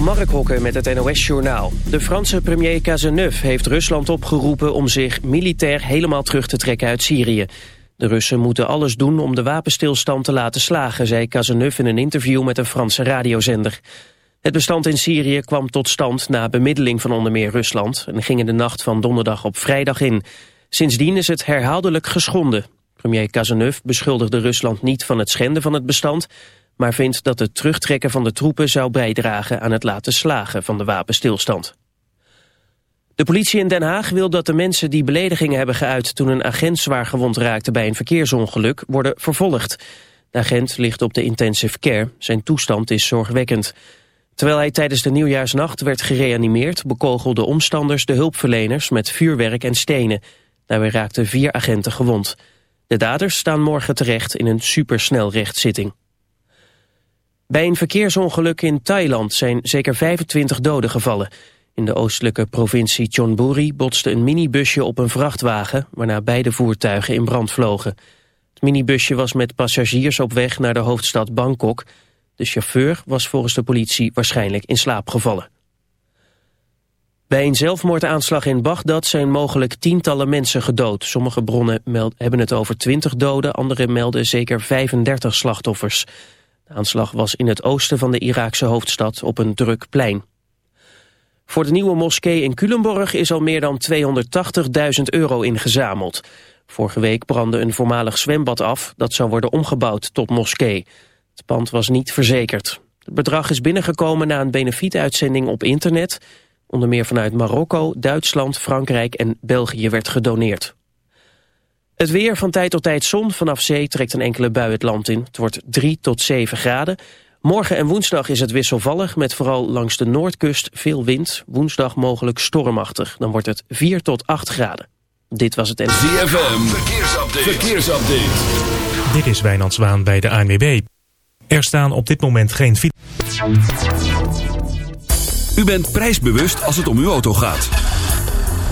Mark Hokker met het NOS-journaal. De Franse premier Cazeneuve heeft Rusland opgeroepen om zich militair helemaal terug te trekken uit Syrië. De Russen moeten alles doen om de wapenstilstand te laten slagen, zei Cazeneuve in een interview met een Franse radiozender. Het bestand in Syrië kwam tot stand na bemiddeling van onder meer Rusland en ging in de nacht van donderdag op vrijdag in. Sindsdien is het herhaaldelijk geschonden. Premier Cazeneuve beschuldigde Rusland niet van het schenden van het bestand, maar vindt dat het terugtrekken van de troepen zou bijdragen aan het laten slagen van de wapenstilstand. De politie in Den Haag wil dat de mensen die beledigingen hebben geuit toen een agent zwaar gewond raakte bij een verkeersongeluk worden vervolgd. De agent ligt op de intensive care, zijn toestand is zorgwekkend. Terwijl hij tijdens de nieuwjaarsnacht werd gereanimeerd bekogelden omstanders de hulpverleners met vuurwerk en stenen. Daarbij raakten vier agenten gewond. De daders staan morgen terecht in een supersnelrechtszitting. Bij een verkeersongeluk in Thailand zijn zeker 25 doden gevallen. In de oostelijke provincie Chonburi botste een minibusje op een vrachtwagen... waarna beide voertuigen in brand vlogen. Het minibusje was met passagiers op weg naar de hoofdstad Bangkok. De chauffeur was volgens de politie waarschijnlijk in slaap gevallen. Bij een zelfmoordaanslag in Bagdad zijn mogelijk tientallen mensen gedood. Sommige bronnen hebben het over 20 doden, andere melden zeker 35 slachtoffers. De aanslag was in het oosten van de Iraakse hoofdstad op een druk plein. Voor de nieuwe moskee in Culemborg is al meer dan 280.000 euro ingezameld. Vorige week brandde een voormalig zwembad af dat zou worden omgebouwd tot moskee. Het pand was niet verzekerd. Het bedrag is binnengekomen na een benefietuitzending op internet. Onder meer vanuit Marokko, Duitsland, Frankrijk en België werd gedoneerd. Het weer van tijd tot tijd zon. Vanaf zee trekt een enkele bui het land in. Het wordt 3 tot 7 graden. Morgen en woensdag is het wisselvallig met vooral langs de noordkust veel wind. Woensdag mogelijk stormachtig. Dan wordt het 4 tot 8 graden. Dit was het... ZFM, verkeersupdate. verkeersupdate. Dit is Wijnand Zwaan bij de ANWB. Er staan op dit moment geen... U bent prijsbewust als het om uw auto gaat.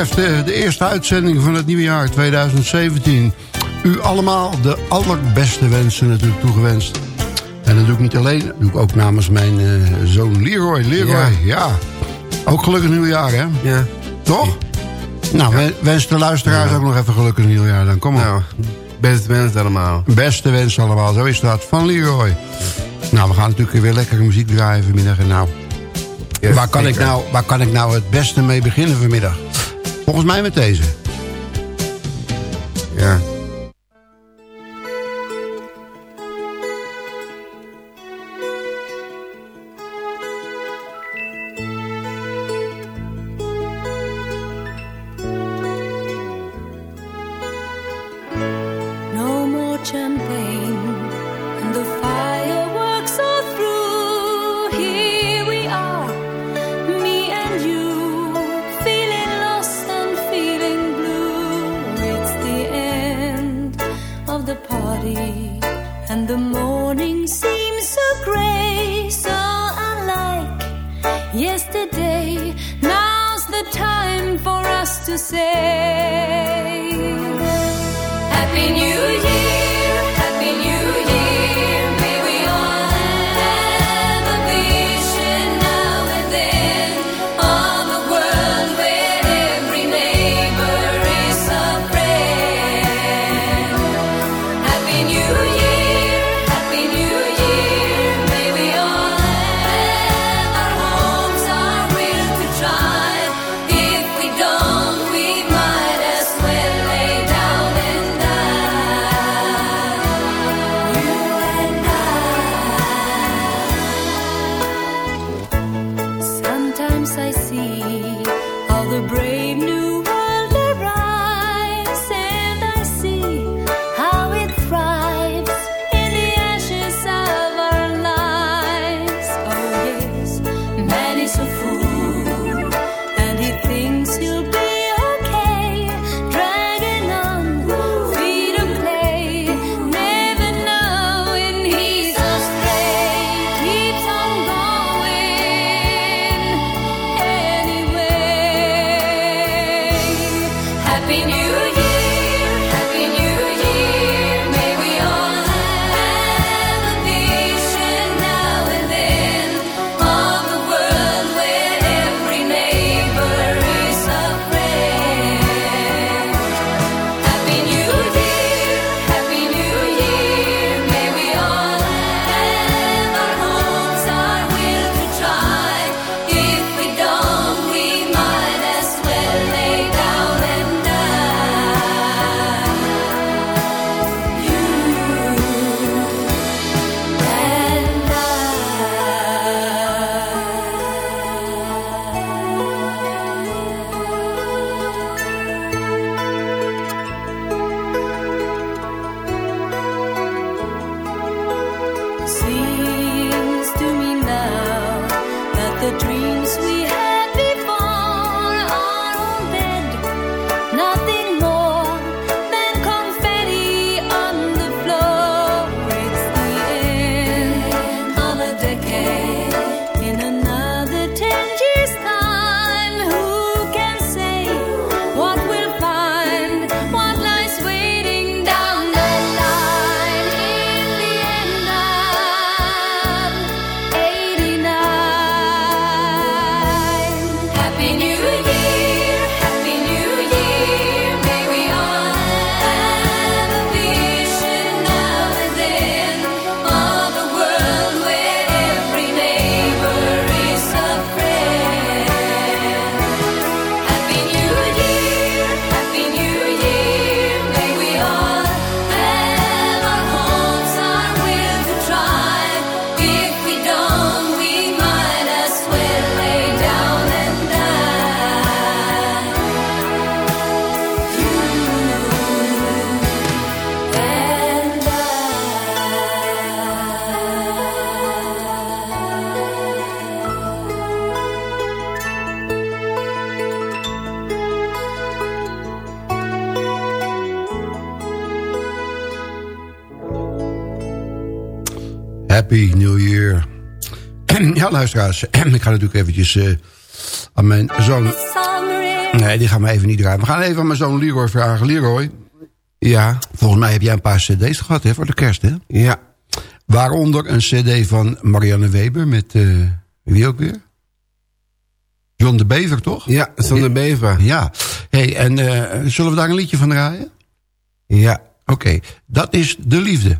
Eh, de eerste uitzending van het nieuwe jaar 2017. U allemaal de allerbeste wensen natuurlijk toegewenst. En dat doe ik niet alleen, dat doe ik ook namens mijn eh, zoon Leroy. Leroy, ja. Ook gelukkig nieuwjaar, hè? Ja. Toch? Nou, ja. wens de luisteraars ook nog even gelukkig nieuwjaar dan. Kom op. Nou, beste wens allemaal. Beste wens allemaal, zo is dat. Van Leroy. Nou, we gaan natuurlijk weer lekker muziek draaien vanmiddag. En nou, waar, kan ik nou, waar kan ik nou het beste mee beginnen vanmiddag? Volgens mij met deze. Happy New Year. ja, luisteraars, ik ga natuurlijk eventjes eh, aan mijn zoon... Nee, die gaan we even niet draaien. We gaan even aan mijn zoon Leroy vragen. Leroy, ja. volgens mij heb jij een paar cd's gehad hè, voor de kerst, hè? Ja. Waaronder een cd van Marianne Weber met... Eh, wie ook weer? John de Bever, toch? Ja, John de Bever. Ja. hey, en eh, zullen we daar een liedje van draaien? Ja. Oké, dat is De Liefde.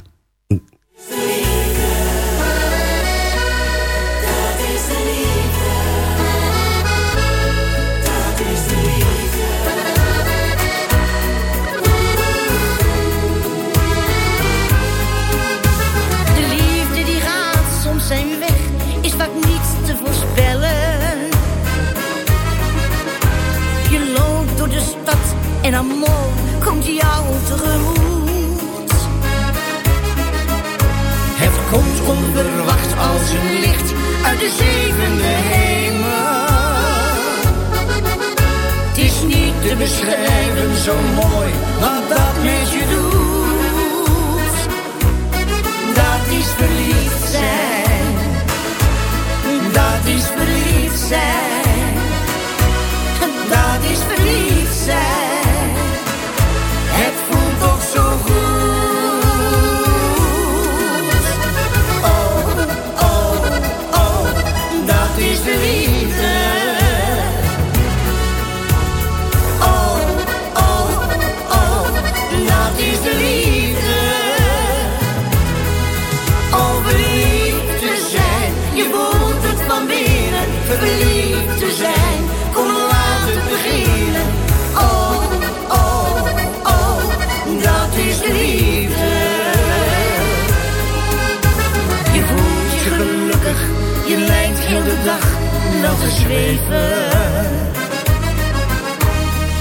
Onverwacht als een licht uit de zevende hemel. Het is niet te beschrijven zo mooi wat dat met je doet. Dat is verliefd zijn. Dat is verliefd zijn. Dat is verliefd zijn.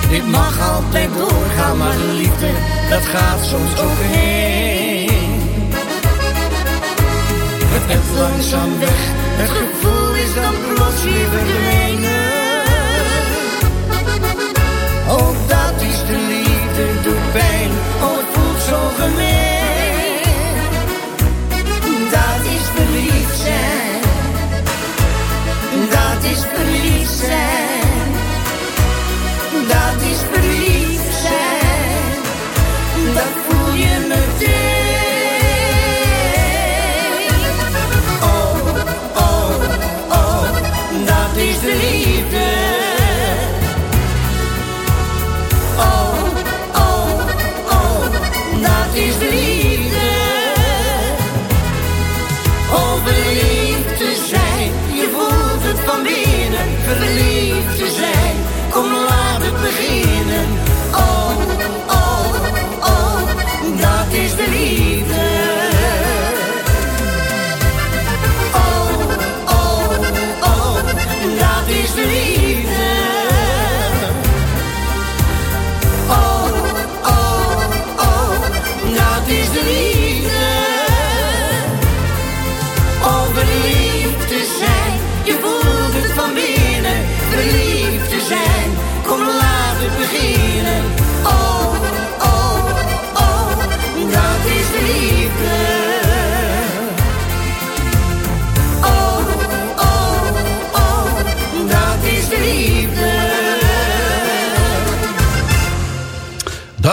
Dit mag altijd doorgaan, maar liefde, dat gaat soms overheen. Het hebt langzaam weg, het gevoel is dan plots weer verdwenen. Oh, dat is de liefde, doet pijn, oh, het voelt zo gemeen.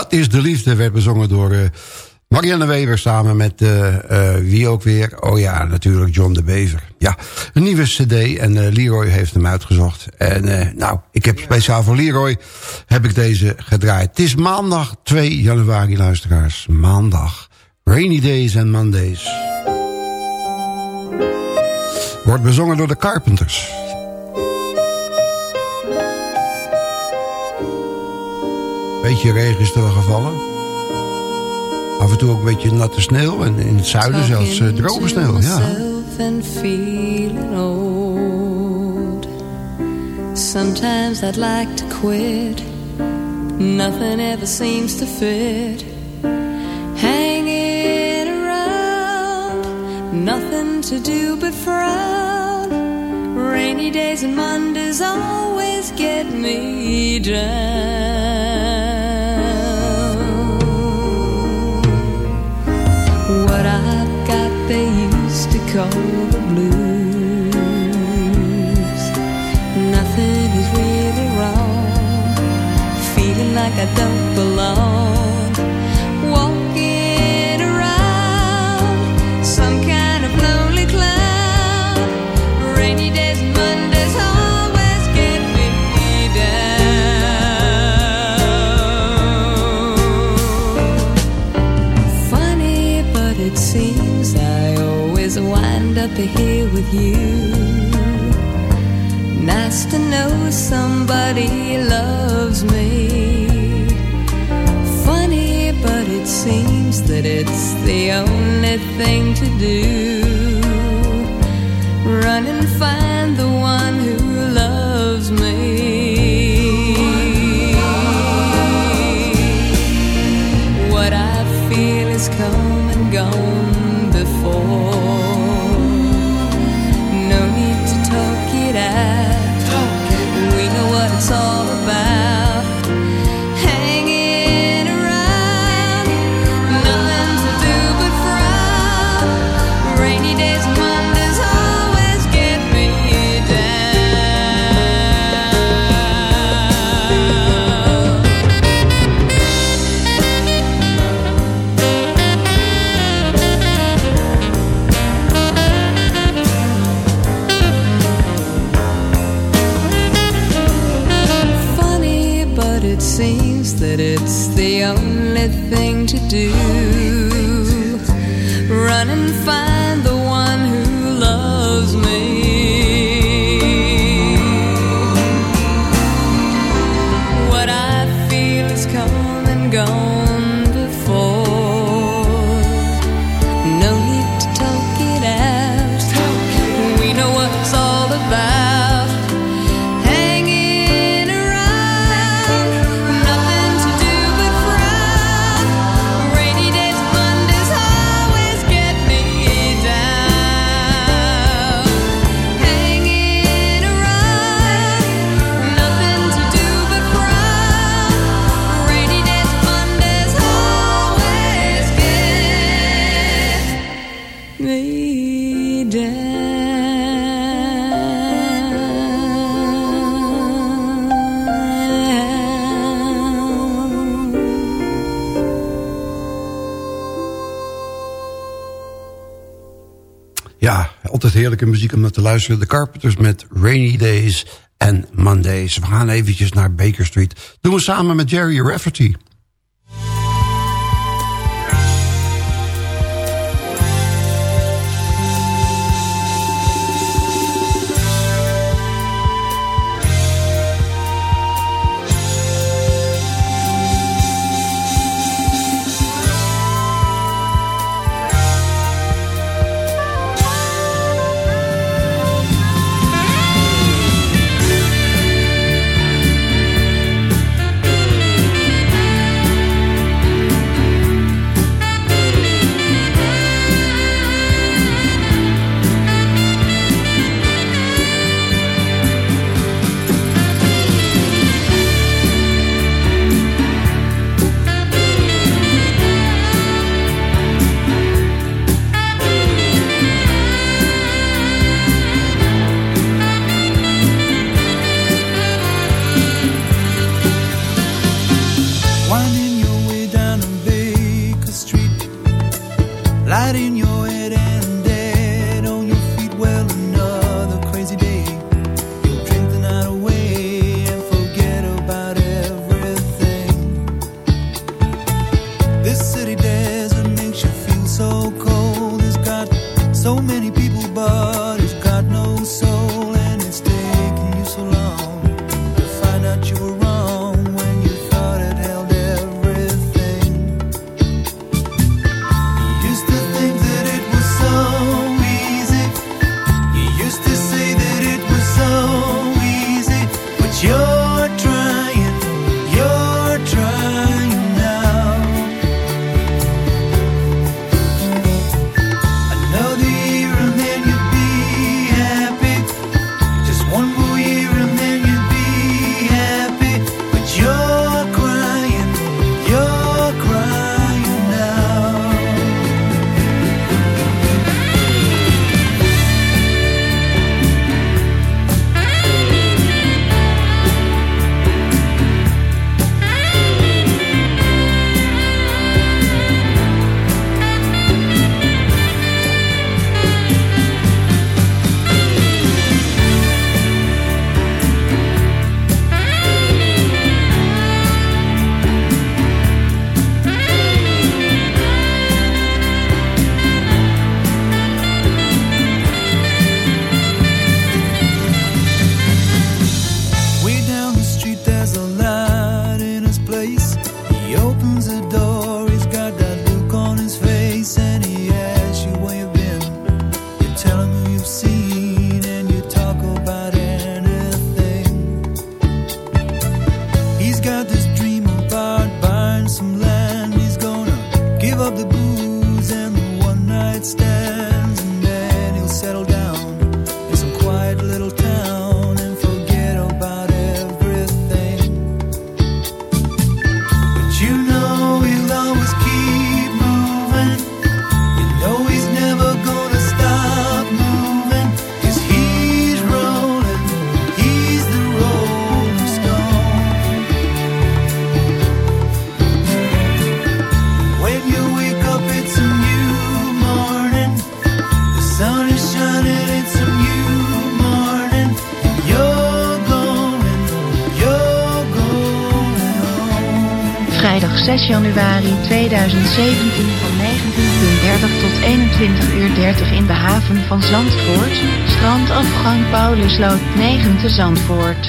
Is De Liefde, werd bezongen door eh, Marianne Weber samen met eh, eh, wie ook weer? Oh ja, natuurlijk John de Bever. Ja, een nieuwe cd en Leroy heeft hem uitgezocht. En nou, ik heb speciaal voor Leroy heb ik deze gedraaid. Het is maandag 2 januari, luisteraars. Maandag. Rainy Days en Mondays. Wordt bezongen door de Carpenters. Beetje regen is er gevallen. Af en toe ook een beetje natte sneeuw. En in het zuiden zelfs eh, droge sneeuw. Ja. old. Sometimes I'd like to quit. Nothing ever seems to fit. Hanging around, nothing to do but frown. Rainy days and Mondays always get me down. Used the blues. Nothing is really wrong. Feeling like I don't belong. heerlijke muziek om naar te luisteren. De Carpenters met Rainy Days en Mondays. We gaan eventjes naar Baker Street. Doen we samen met Jerry Rafferty. light in your 2017 van 19.30 tot 21 uur 30 in de haven van Zandvoort. Strandafgang Paulusloot 9 te Zandvoort.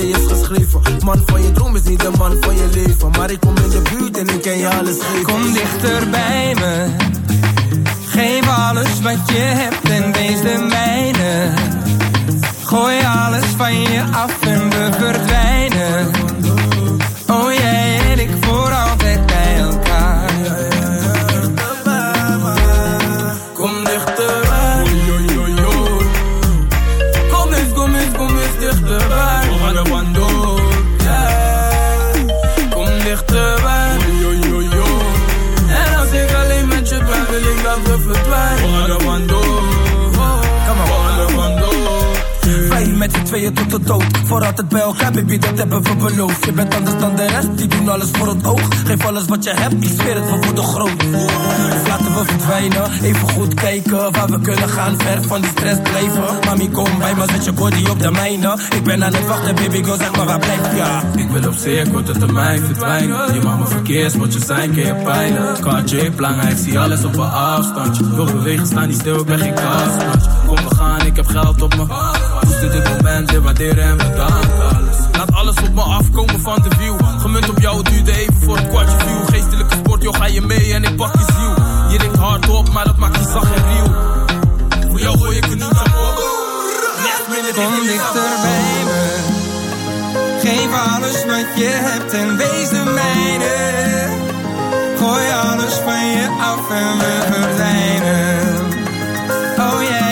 Twee is geschreven. Man van je droom is niet de man van je leven. Maar ik kom in de buurt en ik ken je alles geven. Kom dichter bij me. Geef alles wat je hebt en wees de mijne. Gooi alles van je af en we verdwijnen. Tweeën tot de dood. Voor altijd bij elkaar, baby, dat hebben we beloofd. Je bent anders dan de rest, die doen alles voor het oog. Geef alles wat je hebt, ik zweer het, we worden groot. Dus laten we verdwijnen, even goed kijken waar we kunnen gaan. Ver van die stress blijven. Mami, kom bij me, zet je body op de mijne. Ik ben aan het wachten, baby, go zeg maar waar blijf ja. Ik wil op zeer korte termijn verdwijnen. Je mag me zijn, ken je pijn. KJ belangrijk, zie alles op een afstandje. Wil bewegen, staan niet stil, ik ben geen kastplantje. Kom, we gaan, ik heb geld op me. Studeer met mensen, waarderen en bedankt alles. Laat alles op me afkomen van de view. Gemunt op jou, duurde even voor het kwartje view. Geestelijke sport, joh, ga je mee en ik pak je ziel. Je denkt hard op, maar dat maakt je zacht en riel. Voor jou gooi ik een nieuw op. Kom dichter me. Geef alles wat je hebt en wees de mijne. Gooi alles van je af en we verdwijnen. Oh yeah.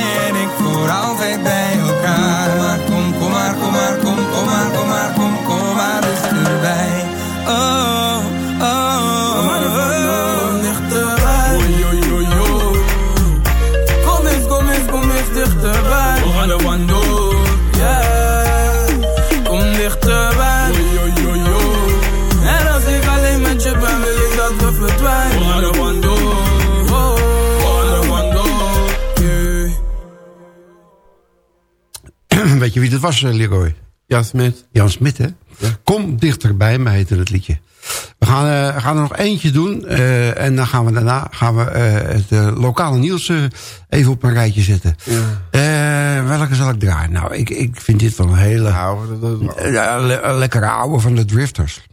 was, eh, Leroy. Jan Smit. Jan Smit, hè? Kom dichterbij mij heette het liedje. We gaan, eh, gaan er nog eentje doen. Eh, en dan gaan we daarna gaan we, het lokale nieuws even op een rijtje zetten. Ja. welke zal ik draaien? Nou, ik, ik vind dit wel een hele... Oude, lekkere oude van de Drifters.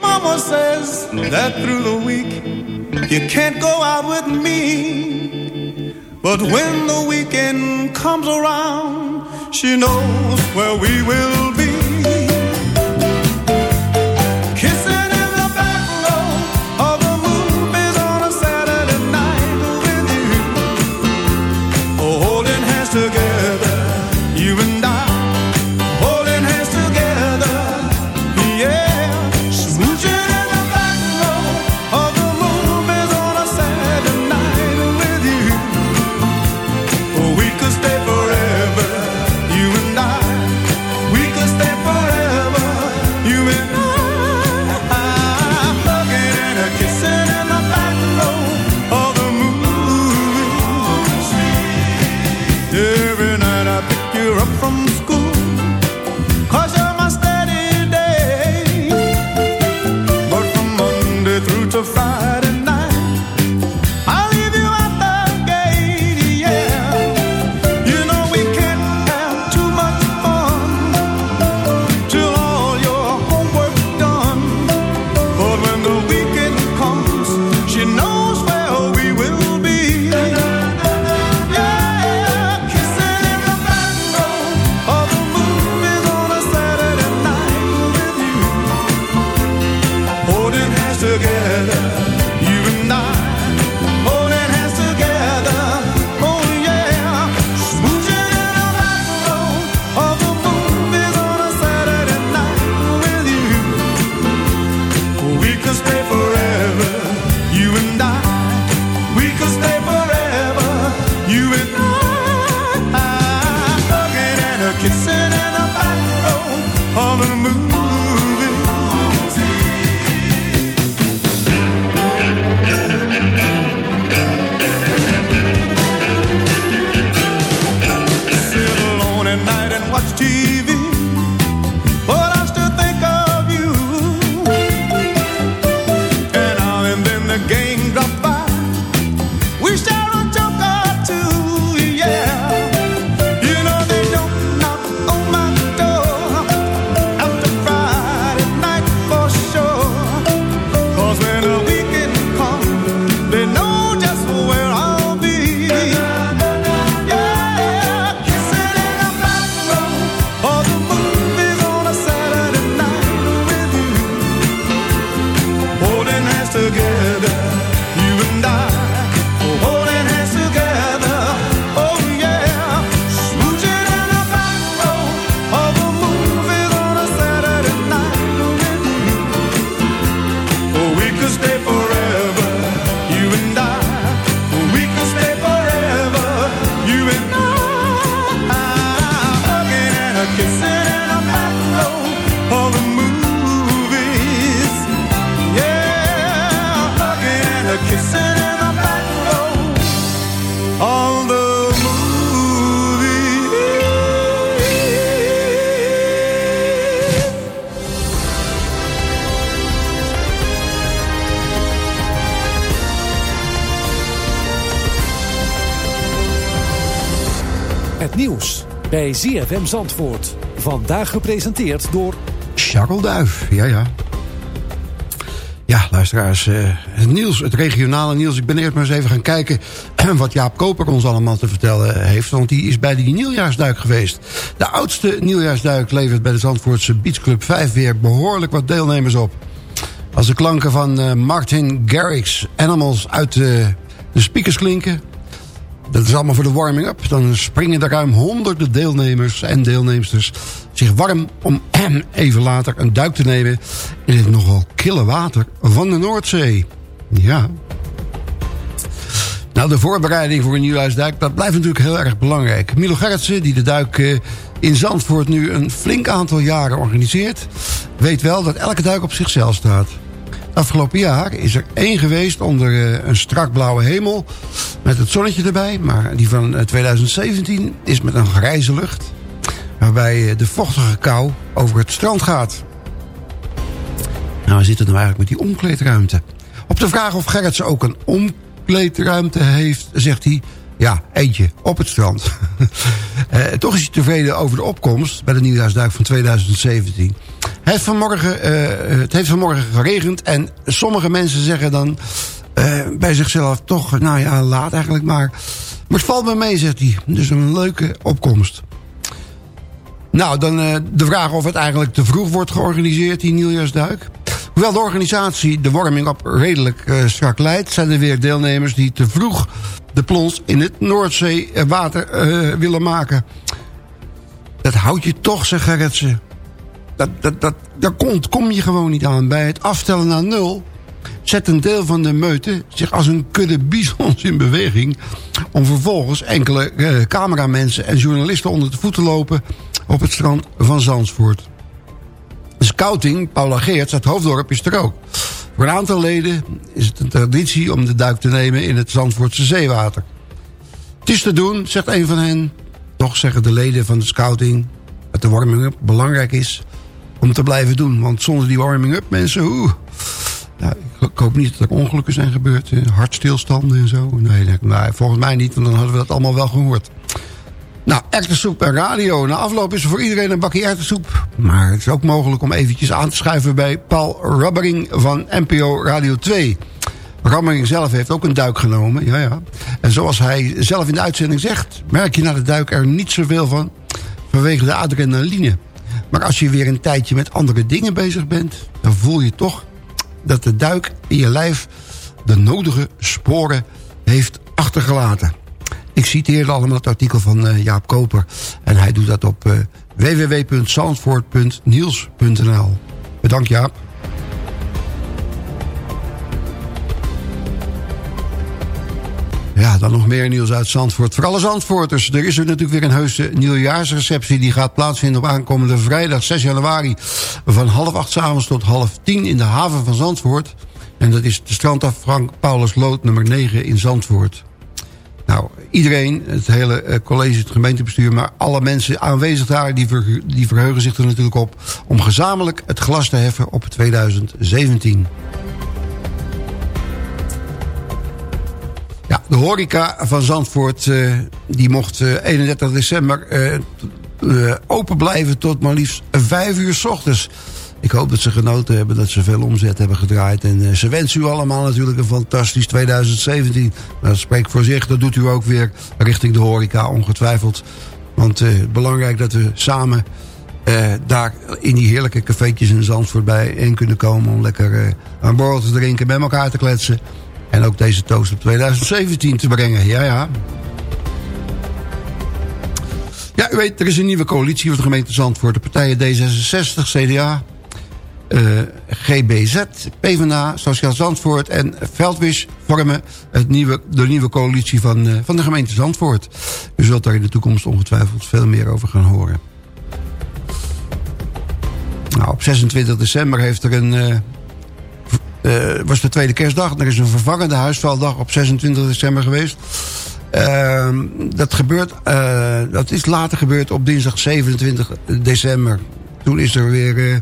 Mama says that through the week You can't go out with me But when the weekend comes around, she knows where we will be. bij ZFM Zandvoort. Vandaag gepresenteerd door... Charles ja ja. Ja, luisteraars, eh, het nieuws, het regionale nieuws. Ik ben eerst maar eens even gaan kijken wat Jaap Koper ons allemaal te vertellen heeft. Want die is bij die nieuwjaarsduik geweest. De oudste nieuwjaarsduik levert bij de Zandvoortse Beach Club 5 weer behoorlijk wat deelnemers op. Als de klanken van eh, Martin Garrix Animals uit de, de speakers klinken dat is allemaal voor de warming-up... dan springen er ruim honderden deelnemers en deelnemsters zich warm... om even later een duik te nemen in het nogal kille water van de Noordzee. Ja. Nou, de voorbereiding voor een nieuwhuisduik, dat blijft natuurlijk heel erg belangrijk. Milo Gerritsen, die de duik eh, in Zandvoort nu een flink aantal jaren organiseert... weet wel dat elke duik op zichzelf staat. Afgelopen jaar is er één geweest onder eh, een strak blauwe hemel... met het zonnetje erbij. Maar die van eh, 2017 is met een grijze lucht... waarbij eh, de vochtige kou over het strand gaat. Nou, we zitten nou eigenlijk met die omkleedruimte. Op de vraag of Gerritsen ook een omkleedruimte heeft, zegt hij... Ja, eentje, op het strand. Eh, toch is hij tevreden over de opkomst bij de nieuwjaarsduik van 2017. Het heeft vanmorgen, eh, het heeft vanmorgen geregend en sommige mensen zeggen dan eh, bij zichzelf toch, nou ja, laat eigenlijk maar. Maar het valt me mee, zegt hij. Dus een leuke opkomst. Nou, dan eh, de vraag of het eigenlijk te vroeg wordt georganiseerd, die nieuwjaarsduik. Hoewel de organisatie de warming-up redelijk eh, strak leidt... zijn er weer deelnemers die te vroeg de plons in het Noordzeewater eh willen maken. Dat houdt je toch, zegt Gerritsen. Dat, dat, dat, daar kom je gewoon niet aan. Bij het aftellen naar nul zet een deel van de meute zich als een kudde bisons in beweging... om vervolgens enkele eh, cameramensen en journalisten onder de voet te lopen... op het strand van Zandvoort. De scouting, Paula Geerts uit Hoofddorp, is er ook. Voor een aantal leden is het een traditie om de duik te nemen in het Zandvoortse zeewater. Het is te doen, zegt een van hen. Toch zeggen de leden van de scouting dat de warming-up belangrijk is om te blijven doen. Want zonder die warming-up, mensen, oeh... Nou, ik, hoop niet dat er ongelukken zijn gebeurd. eh, Hartstilstanden en zo. Nee, volgens mij niet, want dan hadden we dat allemaal wel gehoord. Nou, erwtensoep en radio. Na afloop is er voor iedereen een bakje erwtensoep. Maar het is ook mogelijk om eventjes aan te schuiven bij Paul Rubbering van NPO Radio 2. Rubbering zelf heeft ook een duik genomen, ja ja. En zoals hij zelf in de uitzending zegt... merk je na de duik er niet zoveel van vanwege de adrenaline. Maar als je weer een tijdje met andere dingen bezig bent... dan voel je toch dat de duik in je lijf de nodige sporen heeft achtergelaten. Ik citeerde allemaal het artikel van eh, Jaap Koper. En hij doet dat op uh, www.zandvoort.niels.nl. Bedankt Jaap. Ja, dan nog meer nieuws uit Zandvoort. Voor alle Zandvoorters. Er is er natuurlijk weer een heuse nieuwjaarsreceptie. Die gaat plaatsvinden op aankomende vrijdag 6 januari. Van half acht s'avonds tot half tien in de haven van Zandvoort. En dat is de strandaf Frank Paulus Lood nummer 9 in Zandvoort. Nou, iedereen, het hele uh, college, het gemeentebestuur... maar alle mensen aanwezig daar, die, die verheugen zich er natuurlijk op... om gezamenlijk het glas te heffen op 2017. Ja, de horeca van Zandvoort, uh, die mocht uh, 31 december uh, open blijven... tot maar liefst 5 uur s ochtends. Ik hoop dat ze genoten hebben, dat ze veel omzet hebben gedraaid. En ze wensen u allemaal natuurlijk een fantastisch 2017. Dat spreekt voor zich, dat doet u ook weer richting de horeca ongetwijfeld. Want belangrijk dat we samen daar in die heerlijke cafeetjes in Zandvoort bijeen kunnen komen... om lekker een borrel te drinken, met elkaar te kletsen... en ook deze toast op 2017 te brengen. Ja, ja. Ja, u weet, er is een nieuwe coalitie voor de gemeente Zandvoort. De partijen D66, CDA, uh, GBZ, PvdA, Sociaal Zandvoort en Veldwisch vormen het nieuwe, de nieuwe coalitie van, uh, van de gemeente Zandvoort. U zult daar in de toekomst ongetwijfeld veel meer over gaan horen. Nou, op 26 december heeft er een, uh, was de tweede kerstdag. Er is een vervangende huisvuildag op 26 december geweest. dat, gebeurt, dat is later gebeurd op dinsdag 27 december. Toen is er weer uh,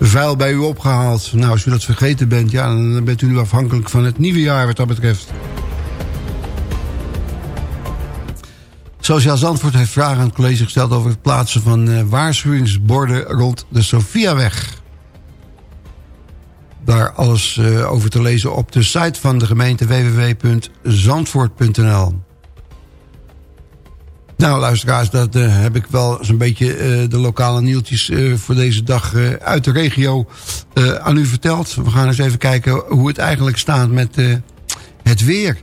vuil bij u opgehaald. Nou, als u dat vergeten bent, ja, dan bent u nu afhankelijk van het nieuwe jaar wat dat betreft. Sociaal Zandvoort heeft vragen aan het college gesteld... over het plaatsen van waarschuwingsborden rond de Sofiaweg. Daar alles eh, over te lezen op de site van de gemeente www.zandvoort.nl. Nou, luisteraars, dat eh, heb ik wel zo'n beetje eh, de lokale nieuwtjes voor deze dag uit de regio aan u verteld. We gaan eens even kijken hoe het eigenlijk staat met het weer.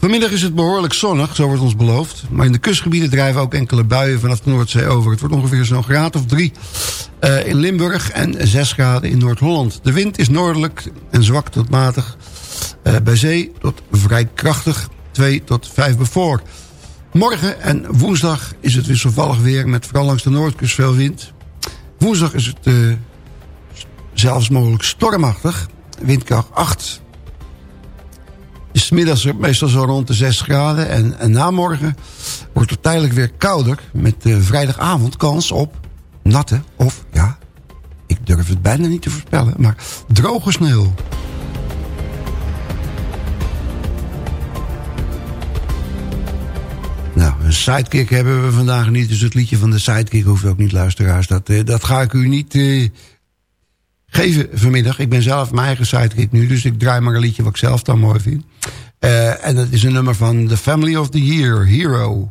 Vanmiddag is het behoorlijk zonnig, zo wordt ons beloofd. Maar in de kustgebieden drijven ook enkele buien vanaf de Noordzee over. Het wordt ongeveer zo'n graad of drie eh, in Limburg en zes graden in Noord-Holland. De wind is noordelijk en zwak tot matig. Eh, bij zee tot vrij krachtig, 2 tot 5 bevoor. Morgen en woensdag is het wisselvallig weer... met vooral langs de noordkust veel wind. Woensdag is het eh, zelfs mogelijk stormachtig. Windkracht 8. Is 's middags meestal zo rond de 6 graden. En, en na morgen wordt het tijdelijk weer kouder... met eh, vrijdagavond kans op natte of, ja... ik durf het bijna niet te voorspellen... maar droge sneeuw. Nou, een sidekick hebben we vandaag niet. Dus het liedje van de sidekick hoeft ook niet, luisteraars. Dat, eh, dat ga ik u niet eh, geven vanmiddag. Ik ben zelf mijn eigen sidekick nu. Dus ik draai maar een liedje wat ik zelf dan mooi vind. Eh, en dat is een nummer van The Family of the Year, Hero.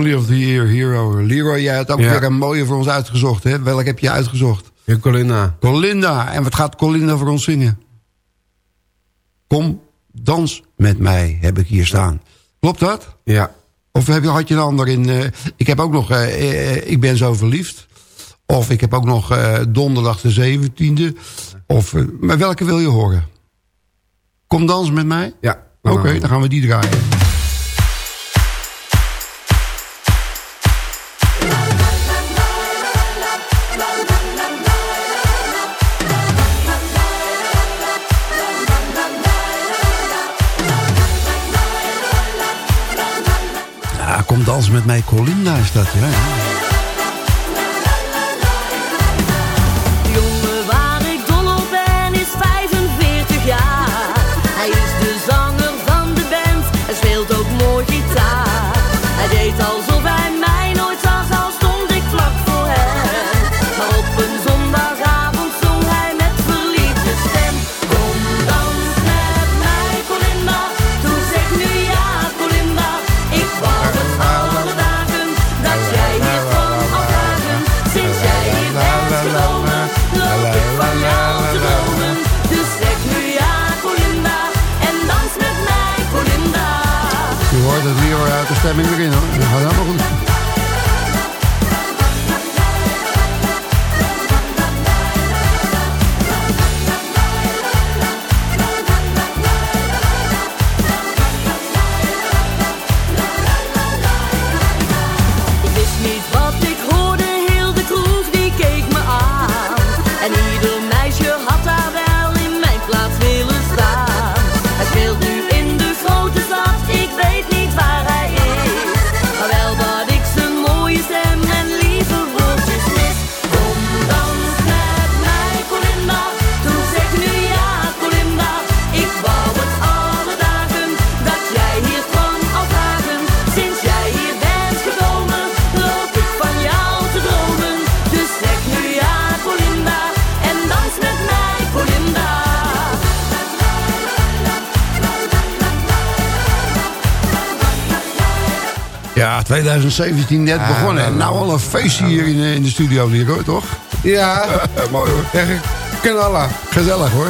Family of the Year Hero. Leroy, jij had ook Ja. weer een mooie voor ons uitgezocht. Hè? Welk heb je uitgezocht? Ja, Colinda. Colinda. En wat gaat Colinda voor ons zingen? Kom, dans met mij, heb ik hier staan. Klopt dat? Ja. Of heb je, had je een ander in... eh, ik heb ook nog eh, eh, Ik ben zo verliefd. Of ik heb ook nog donderdag de 17e. Of, maar welke wil je horen? Kom dans met mij? Ja. Oké, dan gaan we die draaien. Kom dansen met mij, Colinda is dat, ja. 2017 net begonnen. En nou al een feestje hier in, eh, in de studio, Leroy, toch? Ja. Mooi hoor. Echt knallen. Gezellig hoor.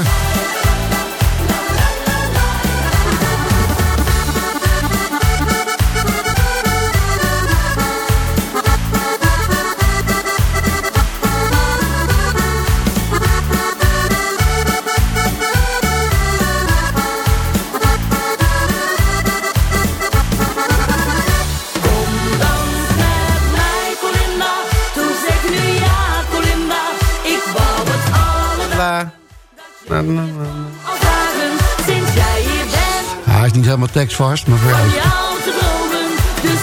Na, na, na, na. dagen sinds jij hier bent. Hij is niet helemaal tekstvast, maar voor jou. jou te dromen. Dus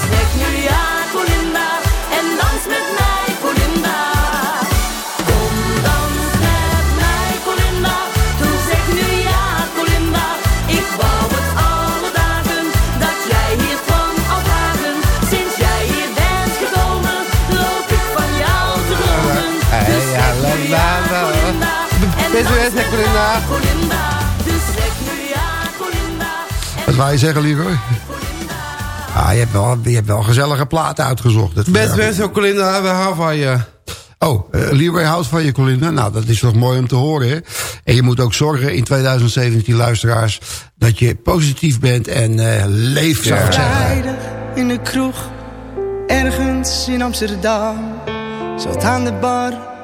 Colinda. mij, Colinda. Dus zeg nu ja, Colinda. Wat wou je zeggen, Leroy? Ah, je hebt wel, je hebt wel gezellige platen uitgezocht. Dat Best best Colinda, we houden van je. Oh, eh, Leroy houdt van je, Colinda. Nou, dat is toch mooi om te horen, hè? En je moet ook zorgen in 2017, luisteraars... dat je positief bent en eh leef, zou ik zeggen. In de kroeg, ergens in Amsterdam. Zat aan de bar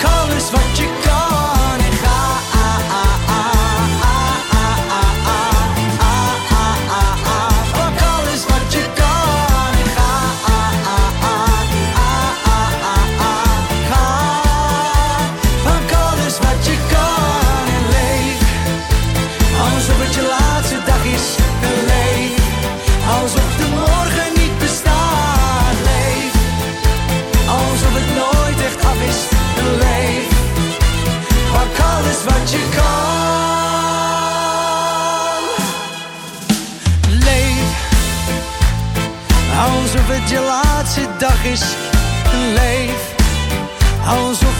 colors fight.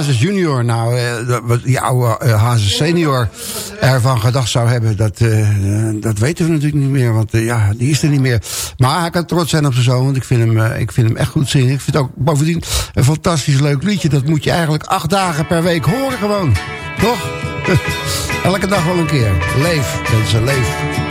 Hazes junior. Nou, eh, wat die oude eh, Hazes senior ervan gedacht zou hebben... Dat, eh, eh, dat weten we natuurlijk niet meer. Want eh, ja, die is er niet meer. Maar hij kan trots zijn op zijn zoon. Want ik vind hem, eh, ik vind hem echt goed zingen. Ik vind het ook bovendien een fantastisch leuk liedje. Dat moet je eigenlijk acht dagen per week horen gewoon. Toch? Elke dag wel een keer. Leef, mensen, leef.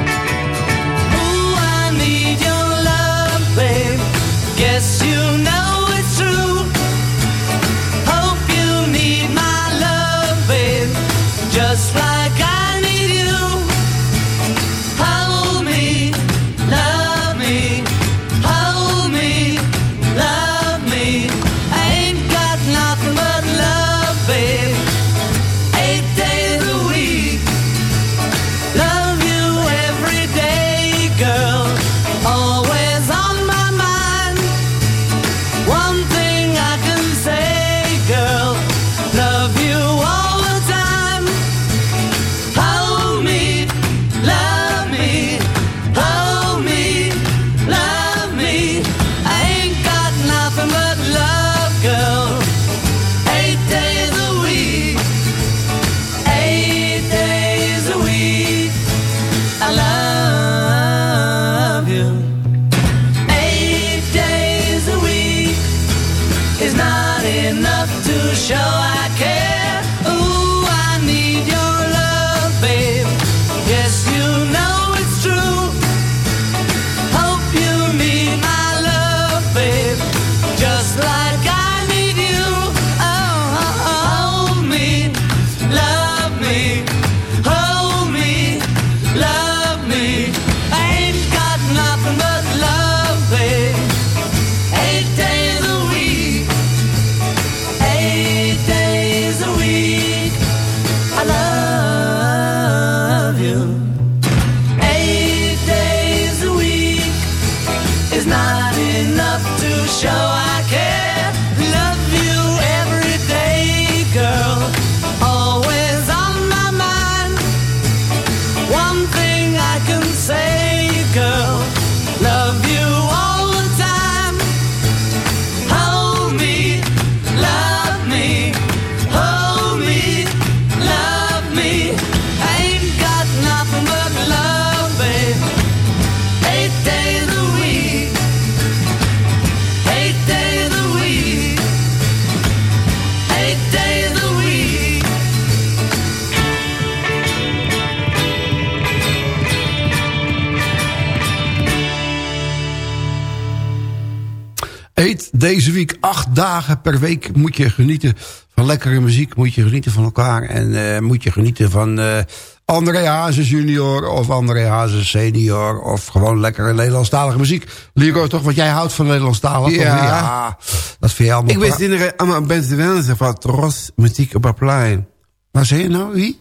Eet deze week acht dagen per week moet je genieten van lekkere muziek. Moet je genieten van elkaar. En eh, moet je genieten van eh André Hazes junior of André Hazes senior. Of gewoon lekkere Nederlandstalige muziek. Ligo, toch? Want jij houdt van Nederlandstalig. Ja. ja. Dat vind je allemaal... Ik wist iedereen allemaal beste mensen van Tros Muziek op het plein. Waar zeg je nou? Wie?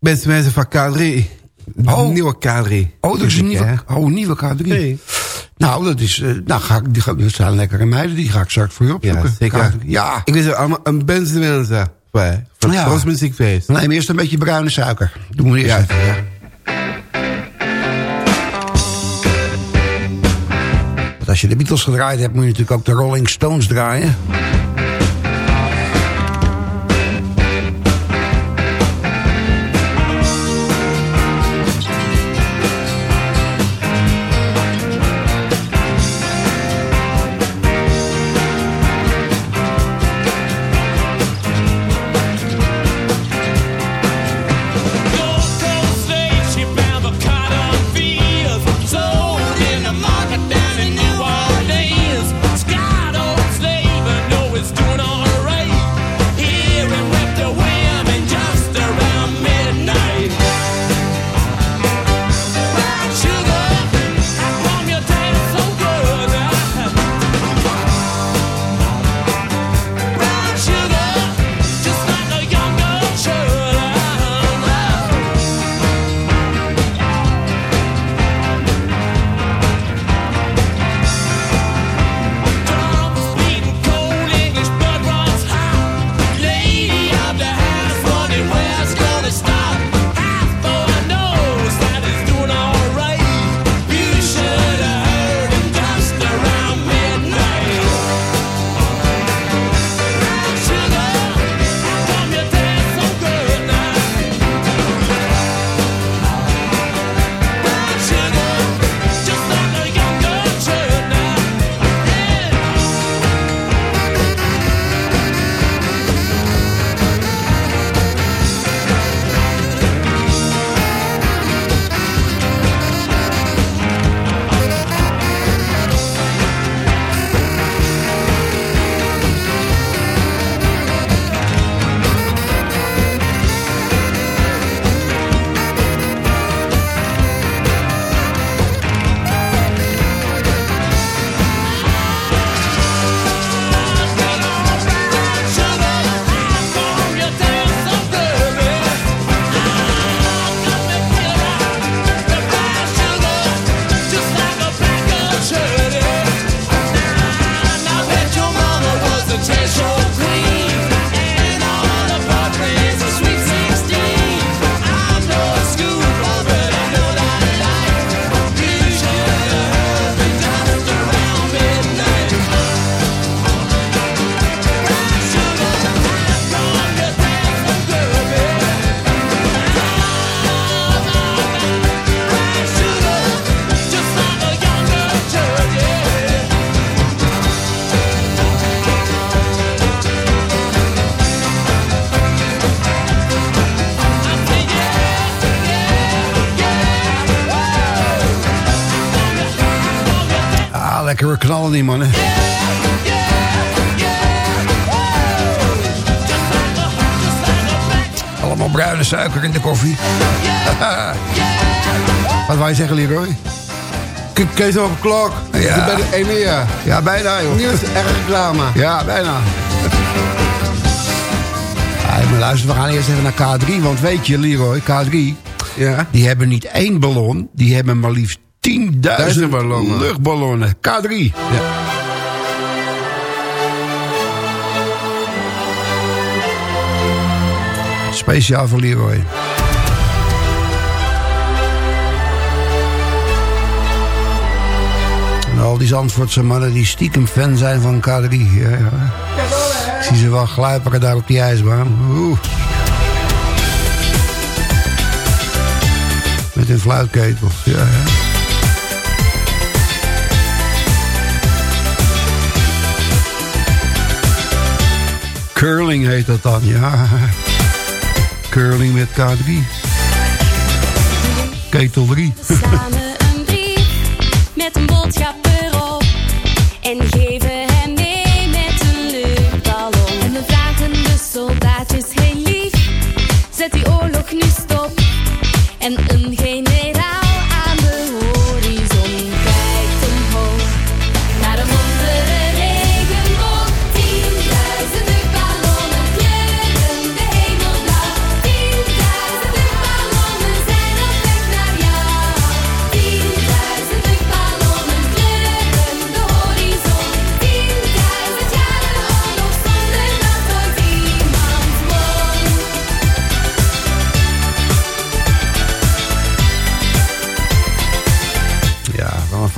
Beste mensen van K3. Oh. Nieuwe K3. Oh, dat is een nieuwe, oh, nieuwe K3. Nee. Nou, dat is... eh, nou, ga ik, die, zijn lekkere meiden. Die ga ik straks voor je opzoeken. Ja, zeker. K3. Ja. Ik wist allemaal een beste mensen van, van Ja. Muziekfeest. Neem eerst een beetje bruine suiker. Doe maar eerst Ja. even, ja. Want als je de Beatles gedraaid hebt, moet je natuurlijk ook de Rolling Stones draaien. Lekkere knallen die mannen. Allemaal bruine suiker in de koffie. Wat wou je zeggen, Leroy? Kees op klok. Ja. Bij de EMEA. Ja, bijna, joh. Nieuws en reclame. Ja, bijna. Ja, maar luister, we gaan eerst even naar K3. Want weet je, Leroy, K3... Ja. Die hebben niet één ballon. Die hebben maar liefst 10.000 Duizend ballonnen. luchtballonnen. K3. Ja. Speciaal voor Leroy. En al die Zandvoortse mannen die stiekem fan zijn van K3. Ja, ja. Ik zie ze wel gluiperen daar op die ijsbaan. Oeh. Met hun fluitketels. Ja, ja. Curling heet dat dan, ja. Curling met K3. Ketel 3. Samen een brief met een boodschap erop. En geven hem mee met een luchtballon. En we vragen de soldaatjes, hey lief, zet die oorlog nu stop. En een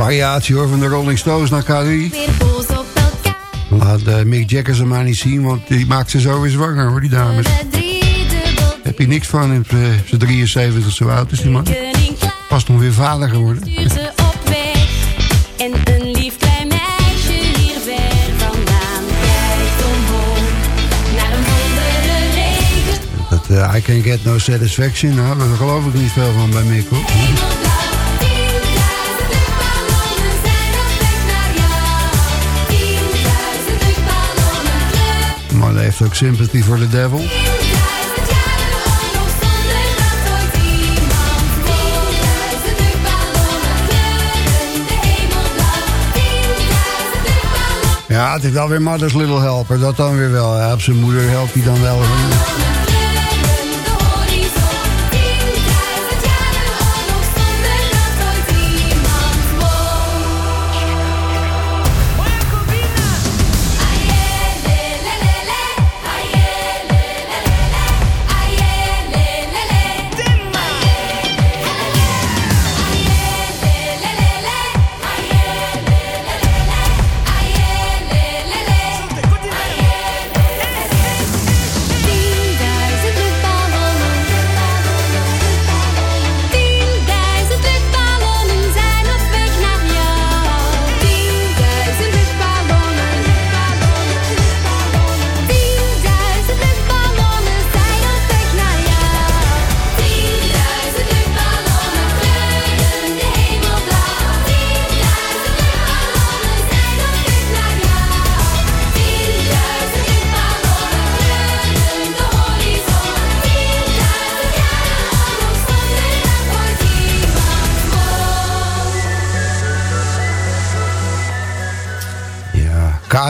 variatie hoor van de Rolling Stones naar K3. Weer boos op elkaar. Laat eh, Mick Jagger ze maar niet zien, want die maakt ze zo weer zwanger hoor, die dames. Heb je niks van in zijn 73 zo oud is die man. Pas nog weer vader geworden. Dat eh, I can get no satisfaction, nou, daar geloof ik niet veel van bij Mick hoor. Kleuren de hemel blauw. Tienduizenden ballonnen. Ja, het is wel weer Mother's Little Helper, dat dan weer wel. Ja, op zijn moeder helpt hij dan wel.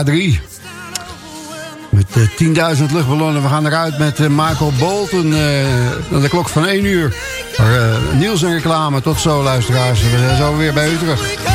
A3. Met eh, 10.000 luchtballonnen. We gaan eruit met uh, Michael Bolton. Eh, aan de klok van 1 uur. Maar, Niels en reclame. Tot zo, luisteraars. We zijn zo weer bij u terug.